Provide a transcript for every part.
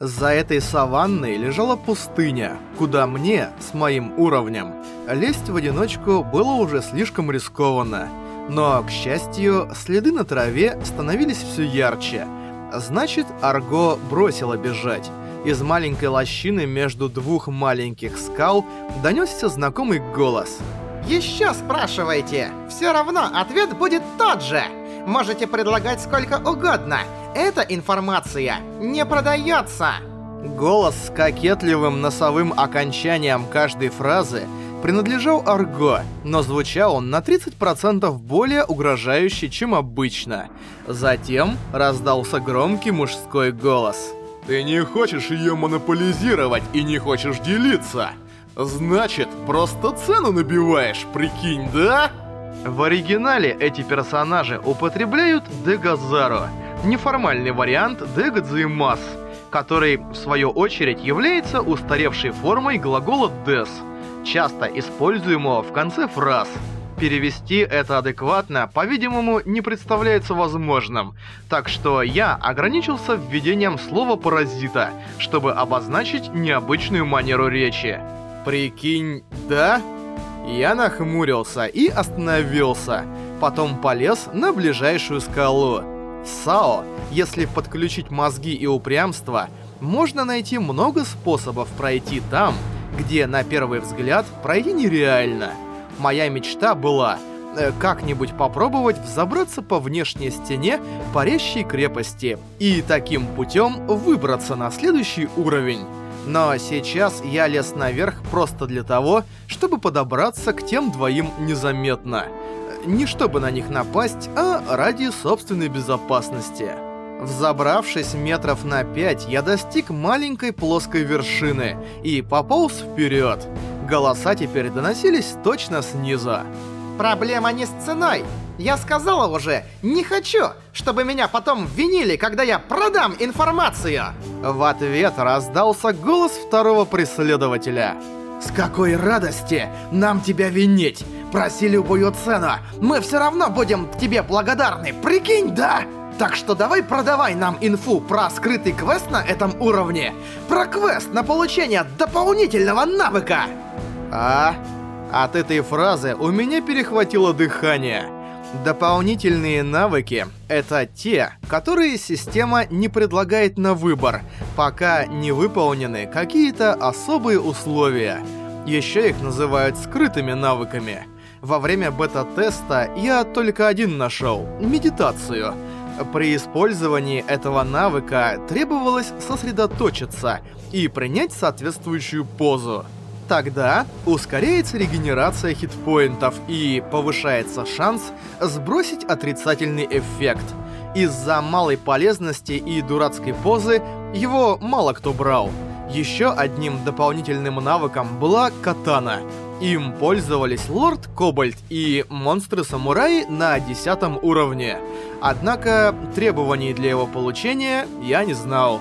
За этой саванной лежала пустыня, куда мне, с моим уровнем, лезть в одиночку было уже слишком рискованно. Но, к счастью, следы на траве становились все ярче. Значит, Арго бросила бежать. Из маленькой лощины между двух маленьких скал донесся знакомый голос. «Еще спрашивайте! Все равно ответ будет тот же! Можете предлагать сколько угодно! Эта информация не продается!» Голос с кокетливым носовым окончанием каждой фразы принадлежал Арго, но звучал он на 30% более угрожающе, чем обычно. Затем раздался громкий мужской голос. «Ты не хочешь ее монополизировать и не хочешь делиться? Значит, просто цену набиваешь, прикинь, да?» В оригинале эти персонажи употребляют Дегазаро, неформальный вариант Дегадзимас, который, в свою очередь, является устаревшей формой глагола «des», часто используемого в конце фраз. Перевести это адекватно, по-видимому, не представляется возможным, так что я ограничился введением слова «паразита», чтобы обозначить необычную манеру речи. Прикинь, да? Я нахмурился и остановился, потом полез на ближайшую скалу. САО, если подключить мозги и упрямство, можно найти много способов пройти там, где на первый взгляд пройти нереально. Моя мечта была э, как-нибудь попробовать взобраться по внешней стене парящей крепости и таким путем выбраться на следующий уровень. Но сейчас я лез наверх просто для того, чтобы подобраться к тем двоим незаметно. Не чтобы на них напасть, а ради собственной безопасности. Взобравшись метров на пять, я достиг маленькой плоской вершины и пополз вперед. Голоса теперь доносились точно снизу. Проблема не с ценой. Я сказала уже, не хочу, чтобы меня потом винили, когда я продам информацию. В ответ раздался голос второго преследователя. С какой радости нам тебя винить? Проси любую цену, мы все равно будем тебе благодарны, прикинь, да? Так что давай продавай нам инфу про скрытый квест на этом уровне, про квест на получение дополнительного навыка. А? От этой фразы у меня перехватило дыхание. Дополнительные навыки — это те, которые система не предлагает на выбор, пока не выполнены какие-то особые условия. Еще их называют скрытыми навыками. Во время бета-теста я только один нашел — медитацию. При использовании этого навыка требовалось сосредоточиться и принять соответствующую позу. Тогда ускоряется регенерация хитпоинтов и повышается шанс сбросить отрицательный эффект. Из-за малой полезности и дурацкой позы его мало кто брал. Еще одним дополнительным навыком была катана. Им пользовались Лорд Кобальт и монстры-самураи на 10 уровне. Однако требований для его получения я не знал.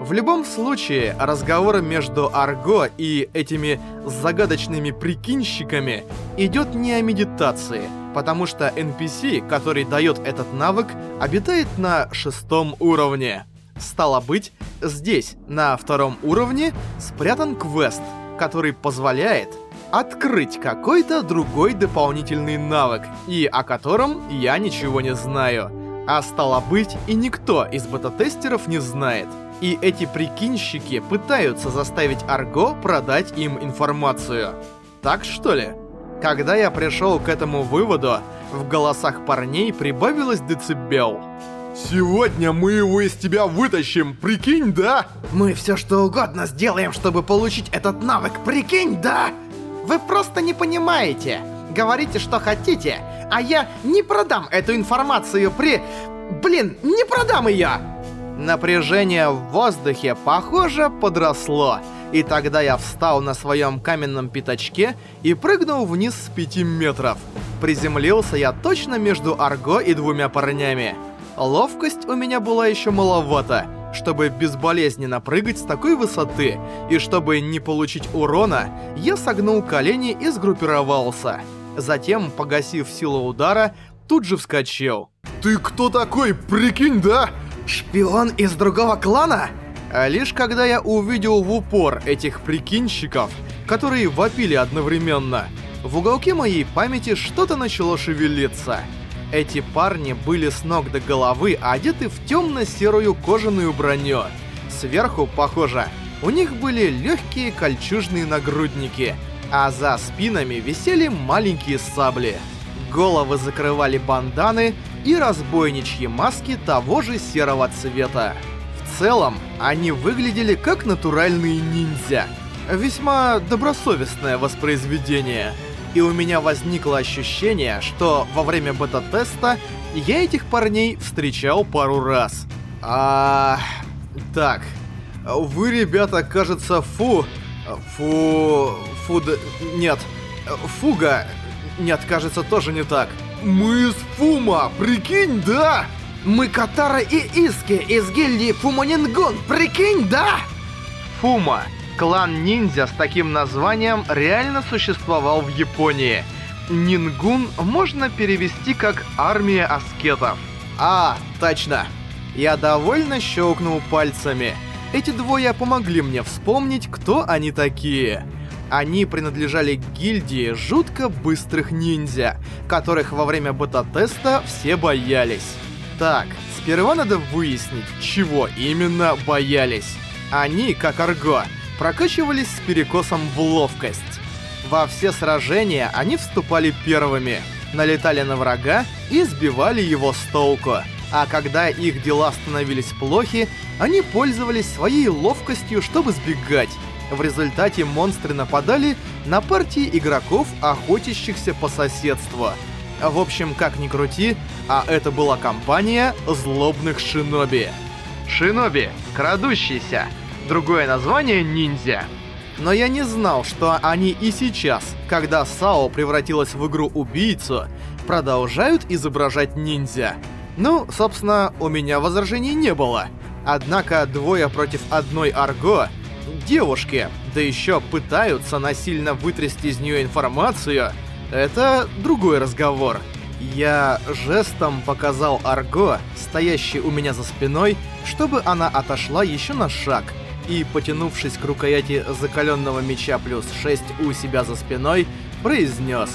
В любом случае, разговор между Арго и этими загадочными прикинщиками идет не о медитации, потому что NPC, который дает этот навык, обитает на шестом уровне. Стало быть, здесь, на втором уровне, спрятан квест, который позволяет открыть какой-то другой дополнительный навык, и о котором я ничего не знаю. А стало быть, и никто из бета-тестеров не знает. И эти прикинщики пытаются заставить Арго продать им информацию. Так что ли? Когда я пришел к этому выводу, в голосах парней прибавилось децибел. «Сегодня мы его из тебя вытащим, прикинь, да?» Мы все что угодно сделаем, чтобы получить этот навык, прикинь, да? Вы просто не понимаете. Говорите, что хотите, а я не продам эту информацию при... Блин, не продам ее! Напряжение в воздухе, похоже, подросло. И тогда я встал на своем каменном пятачке и прыгнул вниз с пяти метров. Приземлился я точно между Арго и двумя парнями. Ловкость у меня была еще маловато, чтобы безболезненно прыгать с такой высоты, и чтобы не получить урона, я согнул колени и сгруппировался. Затем, погасив силу удара, тут же вскочил. «Ты кто такой, прикинь, да?» Шпион из другого клана? А лишь когда я увидел в упор этих прикинщиков, которые вопили одновременно, в уголке моей памяти что-то начало шевелиться. Эти парни были с ног до головы одеты в темно-серую кожаную броню. Сверху, похоже, у них были легкие кольчужные нагрудники, а за спинами висели маленькие сабли. Головы закрывали банданы и разбойничьи маски того же серого цвета. В целом, они выглядели как натуральные ниндзя. Весьма добросовестное воспроизведение. И у меня возникло ощущение, что во время бета-теста я этих парней встречал пару раз. А... Так. Вы, ребята, кажется, фу... Фу... Фуд... Нет. Фуга... Нет, кажется, тоже не так. Мы из Фума, прикинь, да? Мы Катара и Иски из гильдии Фуманингун, прикинь, да? Фума. Клан ниндзя с таким названием реально существовал в Японии. Нингун можно перевести как «армия аскетов». А, точно. Я довольно щелкнул пальцами. Эти двое помогли мне вспомнить, кто они такие. Они принадлежали гильдии жутко быстрых ниндзя, которых во время бета-теста все боялись. Так, сперва надо выяснить, чего именно боялись. Они, как Арго, прокачивались с перекосом в ловкость. Во все сражения они вступали первыми, налетали на врага и сбивали его с толку. А когда их дела становились плохи, они пользовались своей ловкостью, чтобы сбегать, в результате монстры нападали на партии игроков, охотящихся по соседству. В общем, как ни крути, а это была компания злобных шиноби. Шиноби, крадущийся. Другое название ниндзя. Но я не знал, что они и сейчас, когда САО превратилась в игру-убийцу, продолжают изображать ниндзя. Ну, собственно, у меня возражений не было. Однако двое против одной Арго — девушки, да еще пытаются насильно вытрясти из нее информацию, это другой разговор. Я жестом показал Арго, стоящей у меня за спиной, чтобы она отошла еще на шаг, и, потянувшись к рукояти закаленного меча плюс 6 у себя за спиной, произнес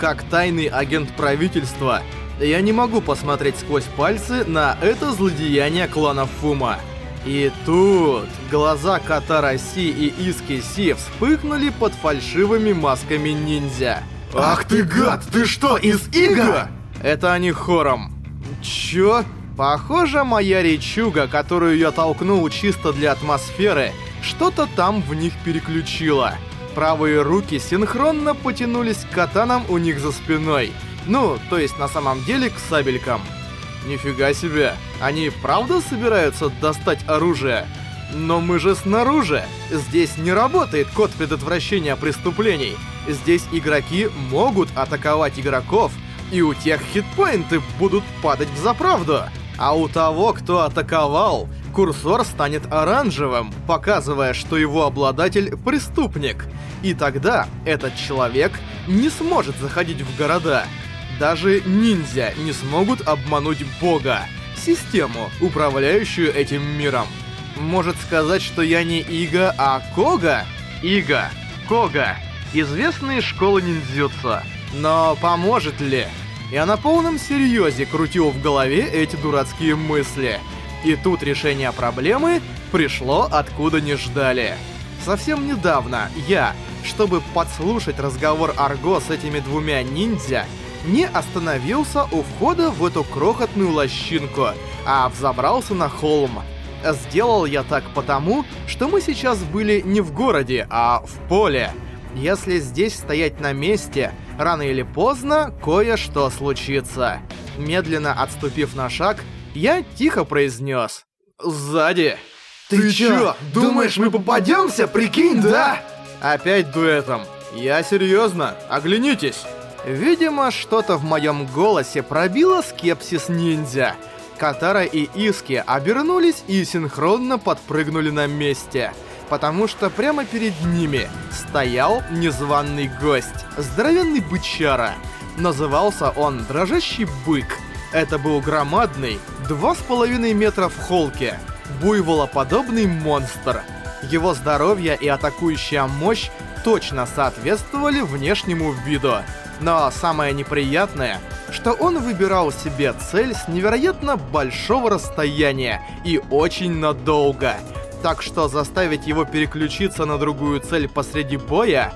«Как тайный агент правительства, я не могу посмотреть сквозь пальцы на это злодеяние клана Фума». И тут глаза кота России и Иски Си вспыхнули под фальшивыми масками ниндзя. Ах ты гад, ты что, из Ига? Это они хором. Чё? Похоже, моя речуга, которую я толкнул чисто для атмосферы, что-то там в них переключила. Правые руки синхронно потянулись к катанам у них за спиной. Ну, то есть на самом деле к сабелькам. Нифига себе, они правда собираются достать оружие? Но мы же снаружи. Здесь не работает код предотвращения преступлений. Здесь игроки могут атаковать игроков, и у тех хитпоинты будут падать в заправду. А у того, кто атаковал, курсор станет оранжевым, показывая, что его обладатель преступник. И тогда этот человек не сможет заходить в города. Даже ниндзя не смогут обмануть бога, систему, управляющую этим миром. Может сказать, что я не Ига, а Кога? Ига, Кога, известные школы ниндзюцу. Но поможет ли? Я на полном серьезе крутил в голове эти дурацкие мысли. И тут решение проблемы пришло откуда не ждали. Совсем недавно я, чтобы подслушать разговор Арго с этими двумя ниндзя, не остановился у входа в эту крохотную лощинку, а взобрался на холм. Сделал я так потому, что мы сейчас были не в городе, а в поле. Если здесь стоять на месте, рано или поздно кое-что случится. Медленно отступив на шаг, я тихо произнес. «Сзади!» «Ты, Ты чё, думаешь, мы попадемся, прикинь, да?» Опять дуэтом. Я серьезно, оглянитесь. Видимо, что-то в моем голосе пробило скепсис ниндзя. Катара и Иски обернулись и синхронно подпрыгнули на месте. Потому что прямо перед ними стоял незваный гость, здоровенный бычара. Назывался он Дрожащий Бык. Это был громадный, два с половиной метра в холке, буйволоподобный монстр. Его здоровье и атакующая мощь точно соответствовали внешнему виду. Но самое неприятное, что он выбирал себе цель с невероятно большого расстояния и очень надолго. Так что заставить его переключиться на другую цель посреди боя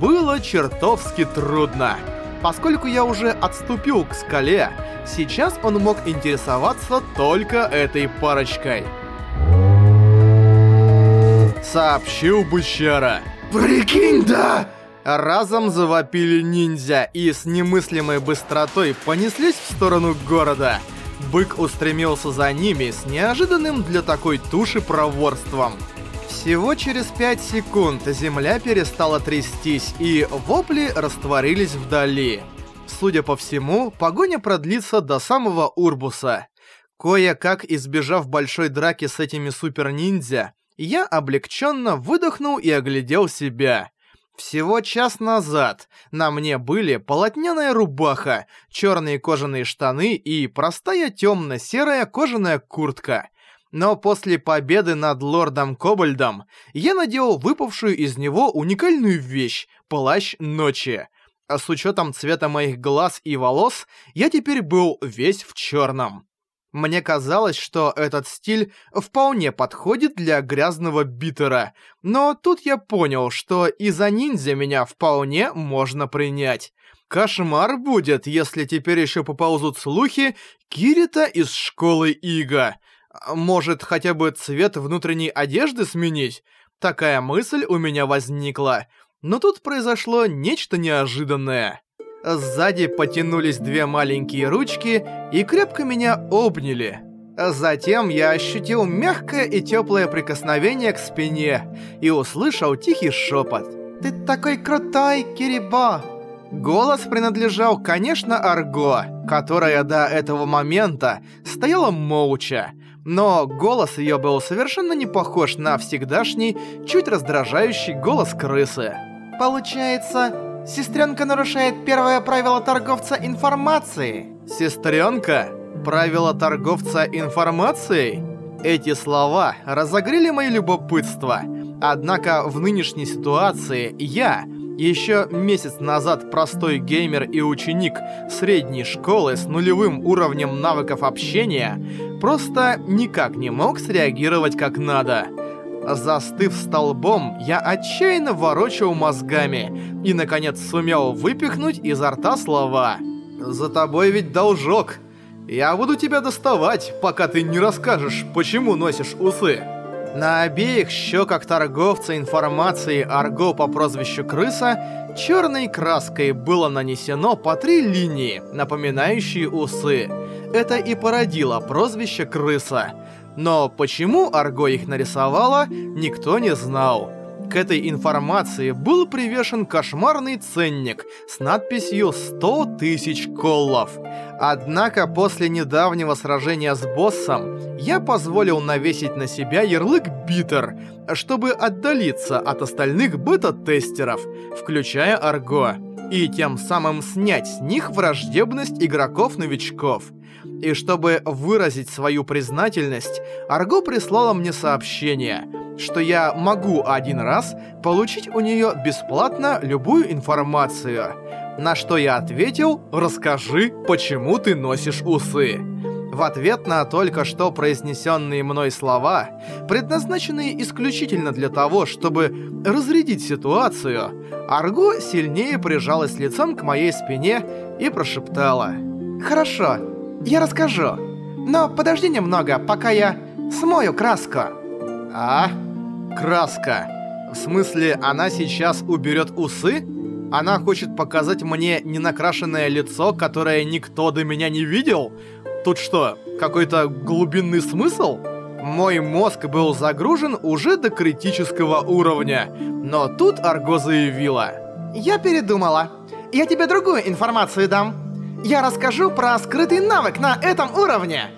было чертовски трудно. Поскольку я уже отступил к скале, сейчас он мог интересоваться только этой парочкой. Сообщил бычара. Прикинь, да! Разом завопили ниндзя и с немыслимой быстротой понеслись в сторону города. Бык устремился за ними с неожиданным для такой туши проворством. Всего через 5 секунд земля перестала трястись, и вопли растворились вдали. Судя по всему, погоня продлится до самого Урбуса. Кое-как избежав большой драки с этими супер-ниндзя, я облегченно выдохнул и оглядел себя. Всего час назад на мне были полотняная рубаха, черные кожаные штаны и простая темно-серая кожаная куртка. Но после победы над лордом Кобальдом я надел выпавшую из него уникальную вещь — плащ ночи. А с учетом цвета моих глаз и волос, я теперь был весь в черном. Мне казалось, что этот стиль вполне подходит для грязного битера, но тут я понял, что из-за ниндзя меня вполне можно принять. Кошмар будет, если теперь еще поползут слухи Кирита из школы Ига. Может, хотя бы цвет внутренней одежды сменить? Такая мысль у меня возникла. Но тут произошло нечто неожиданное. Сзади потянулись две маленькие ручки и крепко меня обняли. Затем я ощутил мягкое и теплое прикосновение к спине и услышал тихий шепот. «Ты такой крутой, Кирибо!» Голос принадлежал, конечно, Арго, которая до этого момента стояла молча, но голос ее был совершенно не похож на всегдашний, чуть раздражающий голос крысы. «Получается, Сестренка нарушает первое правило торговца информацией. Сестренка? Правило торговца информацией? Эти слова разогрели мое любопытство. Однако в нынешней ситуации я, еще месяц назад простой геймер и ученик средней школы с нулевым уровнем навыков общения, просто никак не мог среагировать как надо. Застыв столбом, я отчаянно ворочал мозгами и, наконец, сумел выпихнуть изо рта слова. «За тобой ведь должок. Я буду тебя доставать, пока ты не расскажешь, почему носишь усы». На обеих щеках торговца информации Арго по прозвищу Крыса черной краской было нанесено по три линии, напоминающие усы. Это и породило прозвище Крыса — но почему Арго их нарисовала, никто не знал. К этой информации был привешен кошмарный ценник с надписью «100 тысяч коллов». Однако после недавнего сражения с боссом я позволил навесить на себя ярлык «Битер», чтобы отдалиться от остальных бета-тестеров, включая Арго, и тем самым снять с них враждебность игроков-новичков. И чтобы выразить свою признательность, Арго прислала мне сообщение, что я могу один раз получить у нее бесплатно любую информацию. На что я ответил «Расскажи, почему ты носишь усы». В ответ на только что произнесенные мной слова, предназначенные исключительно для того, чтобы разрядить ситуацию, Арго сильнее прижалась лицом к моей спине и прошептала «Хорошо, я расскажу. Но подожди немного, пока я смою краску. А? Краска. В смысле, она сейчас уберет усы? Она хочет показать мне ненакрашенное лицо, которое никто до меня не видел? Тут что, какой-то глубинный смысл? Мой мозг был загружен уже до критического уровня, но тут Арго заявила. «Я передумала. Я тебе другую информацию дам. Я расскажу про скрытый навык на этом уровне.